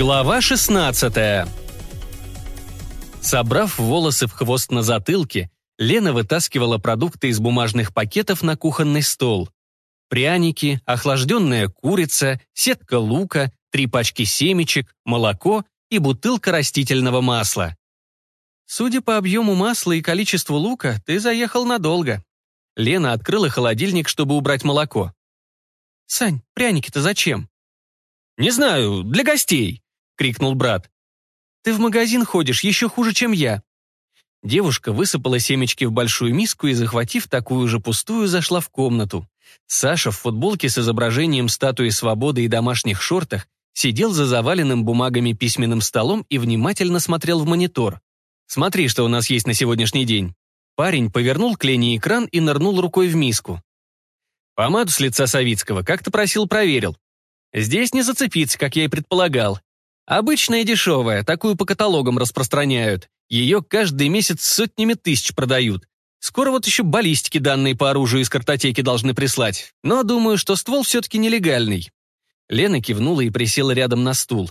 Глава 16 Собрав волосы в хвост на затылке, Лена вытаскивала продукты из бумажных пакетов на кухонный стол. Пряники, охлажденная курица, сетка лука, три пачки семечек, молоко и бутылка растительного масла. Судя по объему масла и количеству лука, ты заехал надолго. Лена открыла холодильник, чтобы убрать молоко. «Сань, пряники-то зачем?» «Не знаю, для гостей!» — крикнул брат. «Ты в магазин ходишь еще хуже, чем я». Девушка высыпала семечки в большую миску и, захватив такую же пустую, зашла в комнату. Саша в футболке с изображением статуи свободы и домашних шортах сидел за заваленным бумагами письменным столом и внимательно смотрел в монитор. «Смотри, что у нас есть на сегодняшний день». Парень повернул к Лене экран и нырнул рукой в миску. Помаду с лица Савицкого, как ты просил, проверил. Здесь не зацепиться, как я и предполагал. Обычная дешевая, такую по каталогам распространяют. Ее каждый месяц сотнями тысяч продают. Скоро вот еще баллистики данные по оружию из картотеки должны прислать. Но думаю, что ствол все-таки нелегальный. Лена кивнула и присела рядом на стул.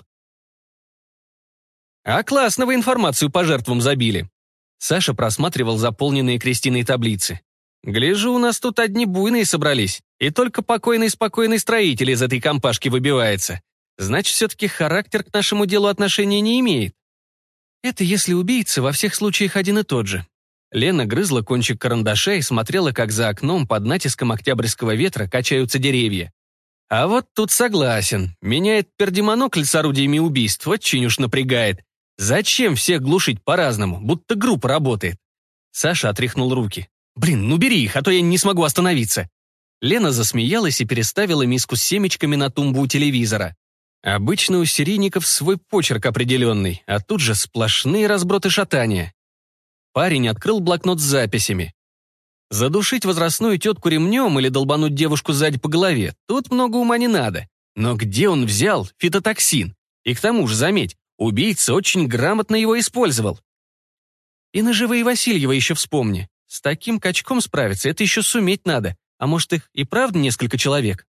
«А классно вы информацию по жертвам забили». Саша просматривал заполненные Кристиной таблицы. Гляжу, у нас тут одни буйные собрались, и только покойный-спокойный строитель из этой компашки выбивается. Значит, все-таки характер к нашему делу отношения не имеет. Это если убийца во всех случаях один и тот же. Лена грызла кончик карандаша и смотрела, как за окном под натиском октябрьского ветра качаются деревья. А вот тут согласен. Меня этот пердемонокль с орудиями убийств очень уж напрягает. Зачем всех глушить по-разному, будто группа работает? Саша отряхнул руки. «Блин, ну бери их, а то я не смогу остановиться». Лена засмеялась и переставила миску с семечками на тумбу у телевизора. Обычно у серийников свой почерк определенный, а тут же сплошные разброты шатания. Парень открыл блокнот с записями. Задушить возрастную тетку ремнем или долбануть девушку сзади по голове, тут много ума не надо. Но где он взял фитотоксин? И к тому же, заметь, убийца очень грамотно его использовал. И на живые Васильева еще вспомни. С таким качком справиться это еще суметь надо, а может их и правда несколько человек.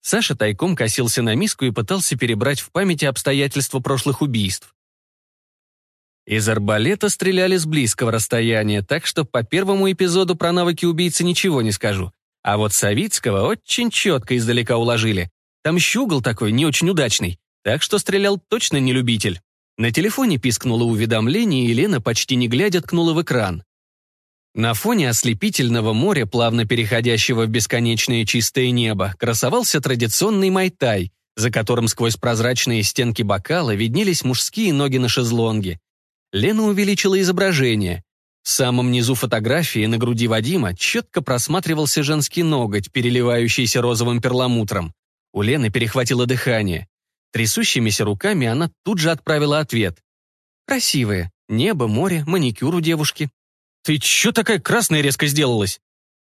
Саша тайком косился на миску и пытался перебрать в памяти обстоятельства прошлых убийств. Из арбалета стреляли с близкого расстояния, так что по первому эпизоду про навыки убийцы ничего не скажу. А вот Савицкого очень четко издалека уложили. Там щугл такой, не очень удачный, так что стрелял точно не любитель. На телефоне пискнуло уведомление, и Лена, почти не глядя, ткнула в экран. На фоне ослепительного моря, плавно переходящего в бесконечное чистое небо, красовался традиционный майтай, за которым сквозь прозрачные стенки бокала виднелись мужские ноги на шезлонге. Лена увеличила изображение. В самом низу фотографии на груди Вадима четко просматривался женский ноготь, переливающийся розовым перламутром. У Лены перехватило дыхание. Трясущимися руками она тут же отправила ответ. «Красивые. Небо, море, маникюр у девушки. «Ты чё такая красная резко сделалась?»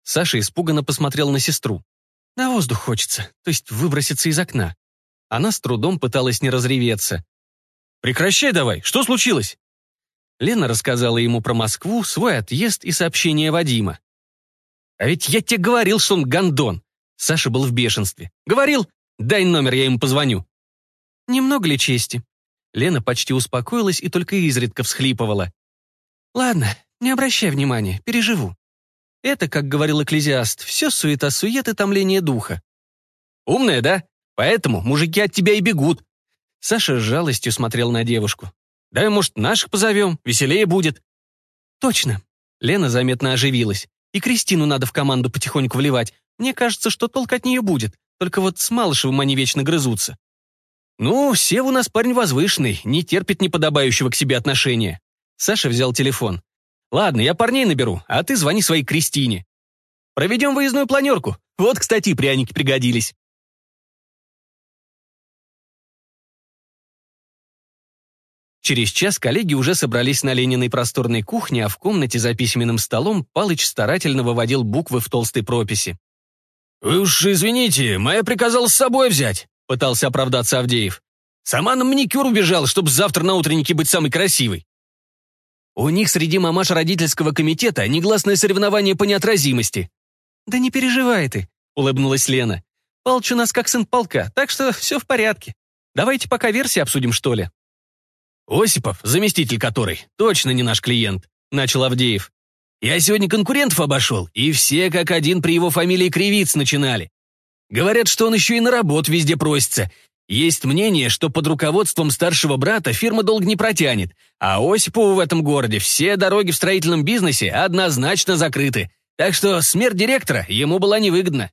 Саша испуганно посмотрел на сестру. «На воздух хочется, то есть выброситься из окна». Она с трудом пыталась не разреветься. «Прекращай давай, что случилось?» Лена рассказала ему про Москву, свой отъезд и сообщение Вадима. «А ведь я тебе говорил, что он гондон!» Саша был в бешенстве. «Говорил? Дай номер, я ему позвоню». «Немного ли чести?» Лена почти успокоилась и только изредка всхлипывала. «Ладно, не обращай внимания, переживу. Это, как говорил экклезиаст, все суета-сует и томление духа. Умная, да? Поэтому мужики от тебя и бегут. Саша с жалостью смотрел на девушку. Давай, может, наших позовем, веселее будет. Точно. Лена заметно оживилась. И Кристину надо в команду потихоньку вливать. Мне кажется, что толк от нее будет. Только вот с Малышевым они вечно грызутся. Ну, Сев у нас парень возвышенный, не терпит неподобающего к себе отношения. Саша взял телефон. Ладно, я парней наберу, а ты звони своей Кристине. Проведем выездную планерку. Вот, кстати, пряники пригодились. Через час коллеги уже собрались на Лениной просторной кухне, а в комнате за письменным столом Палыч старательно выводил буквы в толстой прописи. «Вы уж извините, моя приказала с собой взять», — пытался оправдаться Авдеев. «Сама на маникюр убежала, чтобы завтра на утреннике быть самой красивой». У них среди мамаш родительского комитета негласное соревнование по неотразимости. Да не переживай ты, улыбнулась Лена. Палч у нас как сын полка, так что все в порядке. Давайте пока версии обсудим, что ли». «Осипов, заместитель который, точно не наш клиент», — начал Авдеев. «Я сегодня конкурентов обошел, и все как один при его фамилии кривиц начинали. Говорят, что он еще и на работу везде просится. Есть мнение, что под руководством старшего брата фирма долг не протянет, а Осипову в этом городе все дороги в строительном бизнесе однозначно закрыты, так что смерть директора ему была невыгодна.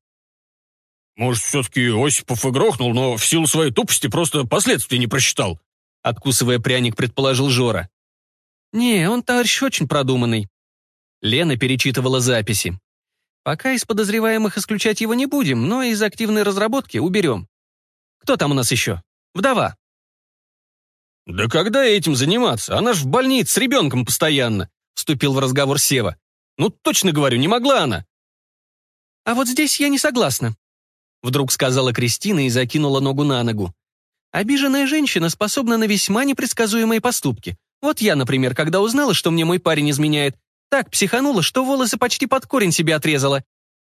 «Может, все-таки Осипов и грохнул, но в силу своей тупости просто последствий не просчитал», откусывая пряник, предположил Жора. «Не, он товарищ очень продуманный». Лена перечитывала записи. «Пока из подозреваемых исключать его не будем, но из активной разработки уберем. Кто там у нас еще? Вдова». «Да когда этим заниматься? Она ж в больнице с ребенком постоянно», вступил в разговор Сева. «Ну, точно говорю, не могла она». «А вот здесь я не согласна», вдруг сказала Кристина и закинула ногу на ногу. Обиженная женщина способна на весьма непредсказуемые поступки. Вот я, например, когда узнала, что мне мой парень изменяет, так психанула, что волосы почти под корень себе отрезала.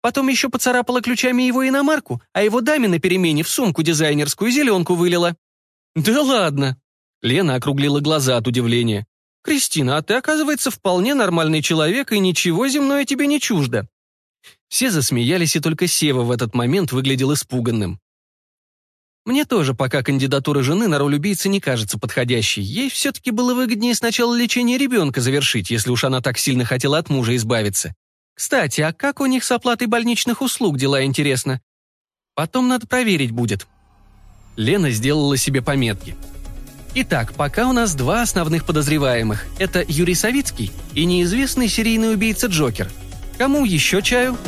Потом еще поцарапала ключами его иномарку, а его даме на перемене в сумку дизайнерскую зеленку вылила. «Да ладно!» Лена округлила глаза от удивления. «Кристина, а ты, оказывается, вполне нормальный человек, и ничего земное тебе не чуждо». Все засмеялись, и только Сева в этот момент выглядел испуганным. Мне тоже пока кандидатура жены на роль убийцы не кажется подходящей. Ей все-таки было выгоднее сначала лечение ребенка завершить, если уж она так сильно хотела от мужа избавиться. Кстати, а как у них с оплатой больничных услуг дела, интересно? Потом надо проверить будет. Лена сделала себе пометки. Итак, пока у нас два основных подозреваемых. Это Юрий Савицкий и неизвестный серийный убийца Джокер. Кому еще чаю?